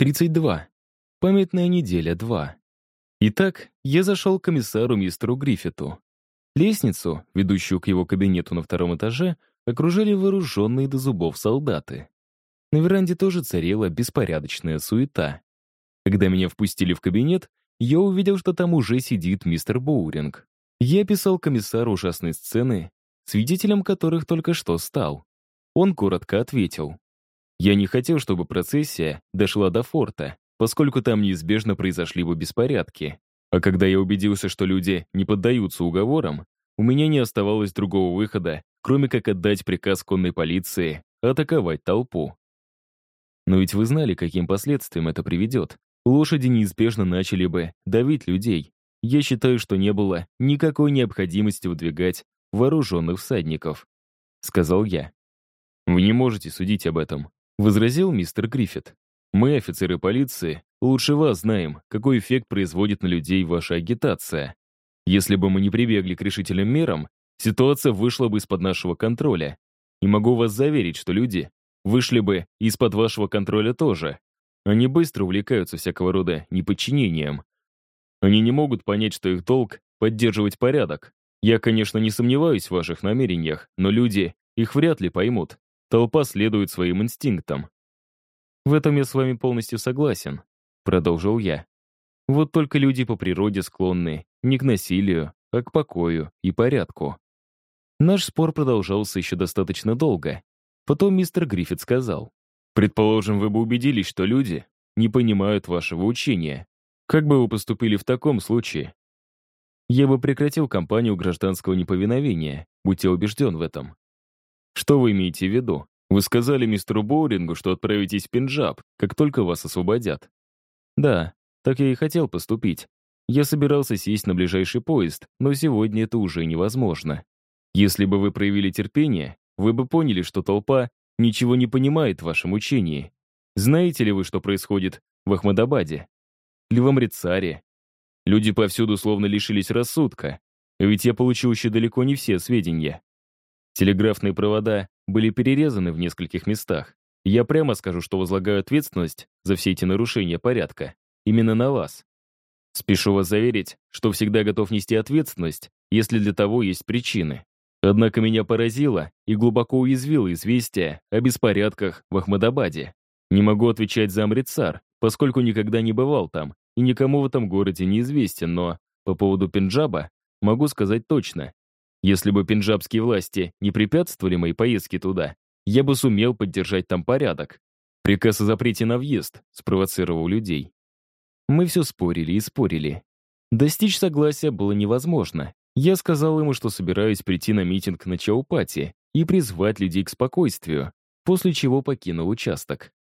32. Памятная неделя 2. Итак, я зашел к комиссару мистеру Гриффиту. Лестницу, ведущую к его кабинету на втором этаже, окружали вооруженные до зубов солдаты. На веранде тоже царила беспорядочная суета. Когда меня впустили в кабинет, я увидел, что там уже сидит мистер Боуринг. Я описал комиссару ужасные сцены, свидетелем которых только что стал. Он коротко ответил. Я не хотел, чтобы процессия дошла до форта, поскольку там неизбежно произошли бы беспорядки. А когда я убедился, что люди не поддаются уговорам, у меня не оставалось другого выхода, кроме как отдать приказ конной полиции атаковать толпу. Но ведь вы знали, каким последствиям это приведет. Лошади неизбежно начали бы давить людей. Я считаю, что не было никакой необходимости выдвигать вооруженных всадников», — сказал я. «Вы не можете судить об этом возразил мистер Гриффит. «Мы, офицеры полиции, лучше вас знаем, какой эффект производит на людей ваша агитация. Если бы мы не прибегли к решительным мерам, ситуация вышла бы из-под нашего контроля. И могу вас заверить, что люди вышли бы из-под вашего контроля тоже. Они быстро увлекаются всякого рода неподчинением. Они не могут понять, что их долг — поддерживать порядок. Я, конечно, не сомневаюсь в ваших намерениях, но люди их вряд ли поймут. Толпа следует своим инстинктам. В этом я с вами полностью согласен, продолжил я. Вот только люди по природе склонны не к насилию, а к покою и порядку. Наш спор продолжался еще достаточно долго. Потом мистер Гриффит сказал, «Предположим, вы бы убедились, что люди не понимают вашего учения. Как бы вы поступили в таком случае?» Я бы прекратил кампанию гражданского неповиновения, будьте убежден в этом. Что вы имеете в виду? Вы сказали мистеру Боурингу, что отправитесь в Пенджаб, как только вас освободят. Да, так я и хотел поступить. Я собирался сесть на ближайший поезд, но сегодня это уже невозможно. Если бы вы проявили терпение, вы бы поняли, что толпа ничего не понимает в вашем учении. Знаете ли вы, что происходит в Ахмадабаде? Или в Амрицаре? Люди повсюду словно лишились рассудка, ведь я получил еще далеко не все сведения. Телеграфные провода были перерезаны в нескольких местах. Я прямо скажу, что возлагаю ответственность за все эти нарушения порядка именно на вас. Спешу вас заверить, что всегда готов нести ответственность, если для того есть причины. Однако меня поразило и глубоко уязвило известие о беспорядках в Ахмадабаде. Не могу отвечать за Амритсар, поскольку никогда не бывал там и никому в этом городе не известен, но по поводу Пенджаба могу сказать точно. Если бы пенджабские власти не препятствовали моей поездке туда, я бы сумел поддержать там порядок. Приказ о запрете на въезд спровоцировал людей. Мы все спорили и спорили. Достичь согласия было невозможно. Я сказал ему, что собираюсь прийти на митинг на Чаупати и призвать людей к спокойствию, после чего покинул участок.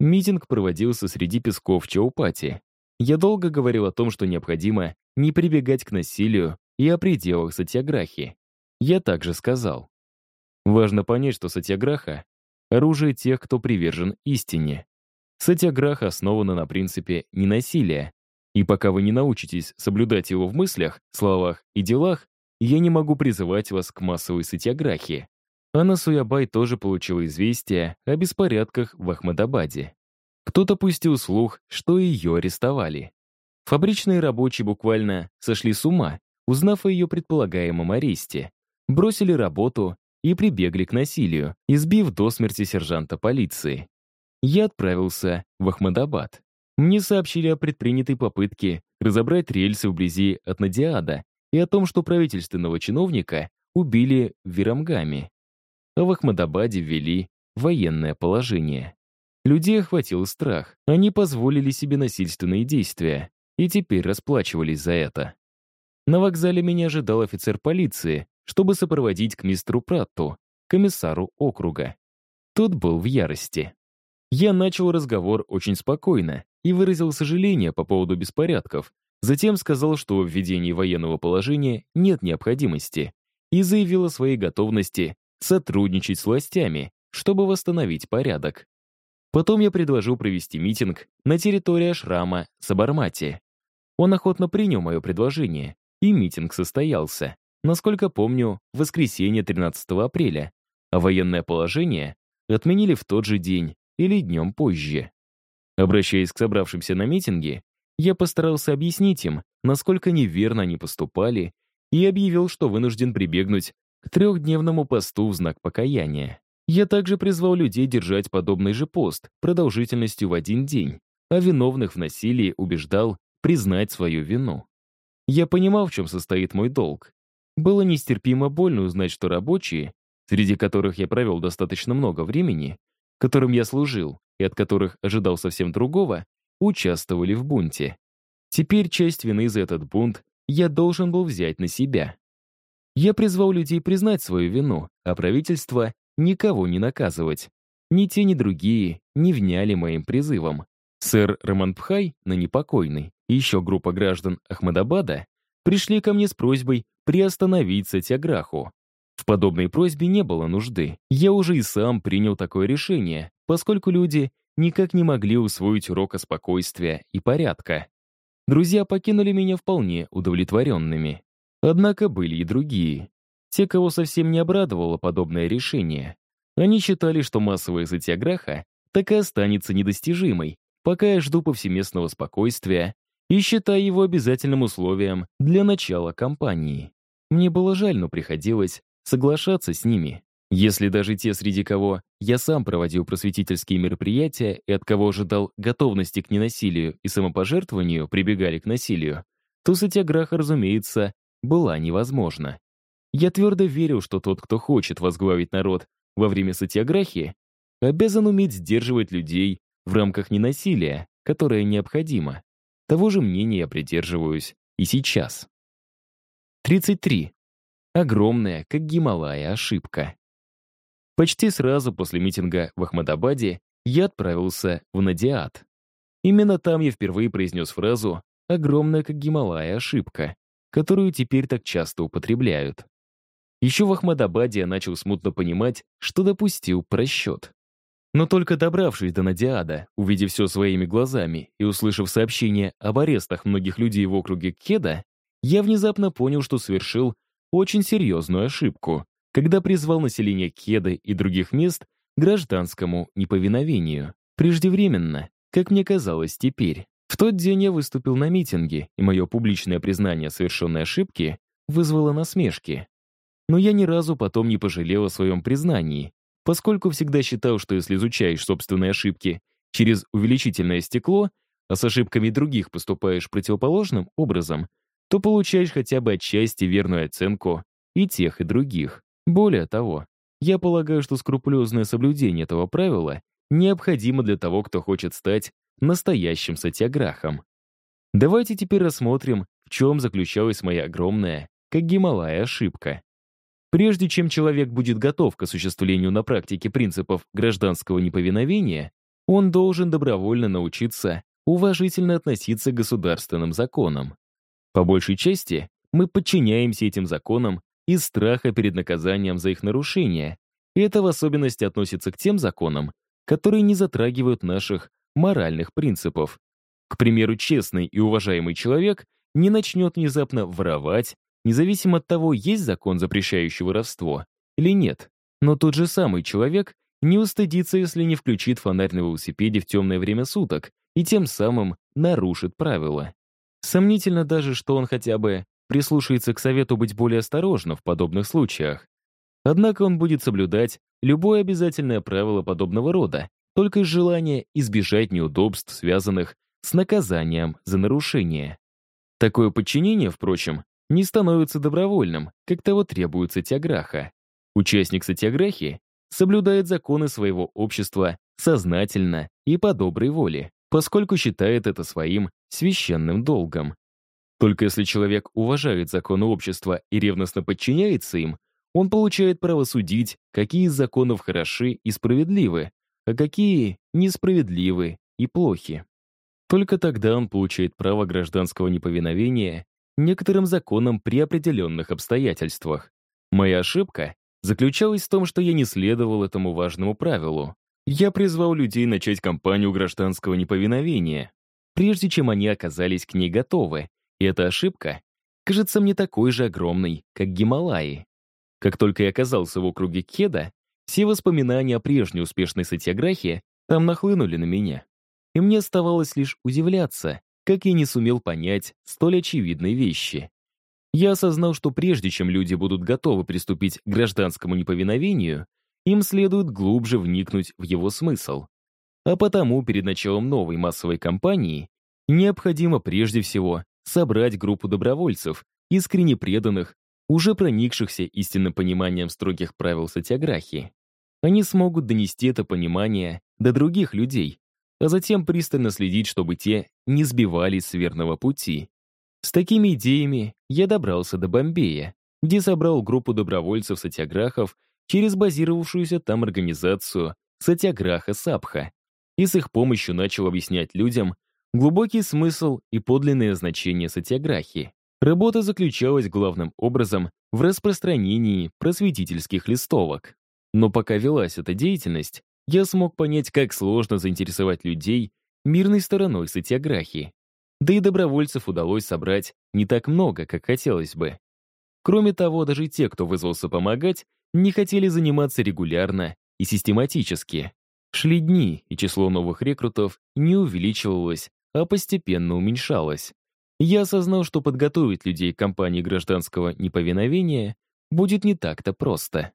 Митинг проводился среди песков Чаупати. Я долго говорил о том, что необходимо не прибегать к насилию и о пределах сатьяграхи. Я также сказал. Важно понять, что сатьяграха — оружие тех, кто привержен истине. Сатьяграха основана на принципе ненасилия, и пока вы не научитесь соблюдать его в мыслях, словах и делах, я не могу призывать вас к массовой сатьяграхе. Анна Суябай тоже получила известие о беспорядках в Ахмадабаде. Кто-то пустил слух, что ее арестовали. Фабричные рабочие буквально сошли с ума, узнав о ее предполагаемом аресте бросили работу и прибегли к насилию, избив до смерти сержанта полиции. Я отправился в Ахмадабад. Мне сообщили о предпринятой попытке разобрать рельсы вблизи от Надиада и о том, что правительственного чиновника убили в Вирамгаме. А в Ахмадабаде ввели военное положение. Людей охватил страх. Они позволили себе насильственные действия и теперь расплачивались за это. На вокзале меня ожидал офицер полиции, чтобы сопроводить к мистеру Пратту, комиссару округа. Тот был в ярости. Я начал разговор очень спокойно и выразил сожаление по поводу беспорядков, затем сказал, что в введении военного положения нет необходимости, и заявил о своей готовности сотрудничать с властями, чтобы восстановить порядок. Потом я предложил провести митинг на территории Ашрама Сабармати. Он охотно принял мое предложение, и митинг состоялся насколько помню, в воскресенье 13 апреля, а военное положение отменили в тот же день или днем позже. Обращаясь к собравшимся на митинге, я постарался объяснить им, насколько неверно они поступали, и объявил, что вынужден прибегнуть к трехдневному посту в знак покаяния. Я также призвал людей держать подобный же пост продолжительностью в один день, а виновных в насилии убеждал признать свою вину. Я понимал, в чем состоит мой долг. Было нестерпимо больно узнать, что рабочие, среди которых я провел достаточно много времени, которым я служил и от которых ожидал совсем другого, участвовали в бунте. Теперь часть вины за этот бунт я должен был взять на себя. Я призвал людей признать свою вину, а правительство — никого не наказывать. Ни те, ни другие не вняли моим призывом. Сэр Романпхай, на непокойный, и еще группа граждан Ахмадабада пришли ко мне с просьбой приостановить сатяграху. В подобной просьбе не было нужды. Я уже и сам принял такое решение, поскольку люди никак не могли усвоить урока спокойствия и порядка. Друзья покинули меня вполне удовлетворенными. Однако были и другие. Те, кого совсем не обрадовало подобное решение. Они считали, что массовая затяграха так и останется недостижимой, пока я жду повсеместного спокойствия и считаю его обязательным условием для начала кампании. Мне было жаль, но приходилось соглашаться с ними. Если даже те, среди кого я сам проводил просветительские мероприятия и от кого ожидал готовности к ненасилию и самопожертвованию, прибегали к насилию, то сатяграха, разумеется, была невозможна. Я твердо верил, что тот, кто хочет возглавить народ во время сатьяграхи, обязан уметь сдерживать людей в рамках ненасилия, которое необходимо. Того же мнения я придерживаюсь и сейчас. 33. Огромная, как Гималая, ошибка. Почти сразу после митинга в Ахмадабаде я отправился в Надиат. Именно там я впервые произнес фразу «огромная, как Гималая, ошибка», которую теперь так часто употребляют. Еще в Ахмадабаде я начал смутно понимать, что допустил просчет. Но только добравшись до Надиада, увидев все своими глазами и услышав сообщение об арестах многих людей в округе Кеда, я внезапно понял, что совершил очень серьезную ошибку когда призвал население Кеды и других мест к гражданскому неповиновению. Преждевременно, как мне казалось теперь. В тот день я выступил на митинге, и мое публичное признание совершенной ошибки вызвало насмешки. Но я ни разу потом не пожалел о своем признании, поскольку всегда считал, что если изучаешь собственные ошибки через увеличительное стекло, а с ошибками других поступаешь противоположным образом, то получаешь хотя бы отчасти верную оценку и тех, и других. Более того, я полагаю, что скрупулезное соблюдение этого правила необходимо для того, кто хочет стать настоящим сатиаграхом. Давайте теперь рассмотрим, в чем заключалась моя огромная, как Гималая, ошибка. Прежде чем человек будет готов к осуществлению на практике принципов гражданского неповиновения, он должен добровольно научиться уважительно относиться к государственным законам. По большей части мы подчиняемся этим законам из страха перед наказанием за их нарушение. И это в особенности относится к тем законам, которые не затрагивают наших моральных принципов. К примеру, честный и уважаемый человек не начнет внезапно воровать, независимо от того, есть закон, запрещающий воровство, или нет. Но тот же самый человек не устыдится, если не включит фонарь на велосипеде в темное время суток и тем самым нарушит правила. Сомнительно даже, что он хотя бы прислушается к совету быть более осторожным в подобных случаях. Однако он будет соблюдать любое обязательное правило подобного рода, только из желания избежать неудобств, связанных с наказанием за нарушение. Такое подчинение, впрочем, не становится добровольным, как того требует сатиаграха. Участник сатиаграхи соблюдает законы своего общества сознательно и по доброй воле, поскольку считает это своим священным долгом. Только если человек уважает законы общества и ревностно подчиняется им, он получает право судить, какие из законов хороши и справедливы, а какие несправедливы и плохи. Только тогда он получает право гражданского неповиновения некоторым законам при определенных обстоятельствах. Моя ошибка заключалась в том, что я не следовал этому важному правилу. Я призвал людей начать кампанию гражданского неповиновения, прежде чем они оказались к ней готовы, и эта ошибка кажется мне такой же огромной, как Гималаи. Как только я оказался в округе Кеда, все воспоминания о прежней успешной сатиаграхе там нахлынули на меня. и мне оставалось лишь удивляться, как я не сумел понять столь очевидные вещи. Я осознал, что прежде чем люди будут готовы приступить к гражданскому неповиновению, им следует глубже вникнуть в его смысл. А потому перед началом новой массовой кампании необходимо прежде всего собрать группу добровольцев, искренне преданных, уже проникшихся истинным пониманием строгих правил сатиаграхи. Они смогут донести это понимание до других людей, а затем пристально следить, чтобы те не сбивались с верного пути. С такими идеями я добрался до Бомбея, где собрал группу добровольцев-сатиаграхов через базировавшуюся там организацию Сатиаграха Сапха и с их помощью начал объяснять людям глубокий смысл и подлинное значение сатиаграхи. Работа заключалась главным образом в распространении просветительских листовок. Но пока велась эта деятельность, я смог понять, как сложно заинтересовать людей мирной стороной сатиаграхи. Да и добровольцев удалось собрать не так много, как хотелось бы. Кроме того, даже те, кто вызвался помогать, не хотели заниматься регулярно и систематически. Шли дни, и число новых рекрутов не увеличивалось, а постепенно уменьшалось. Я осознал, что подготовить людей к кампании гражданского неповиновения будет не так-то просто.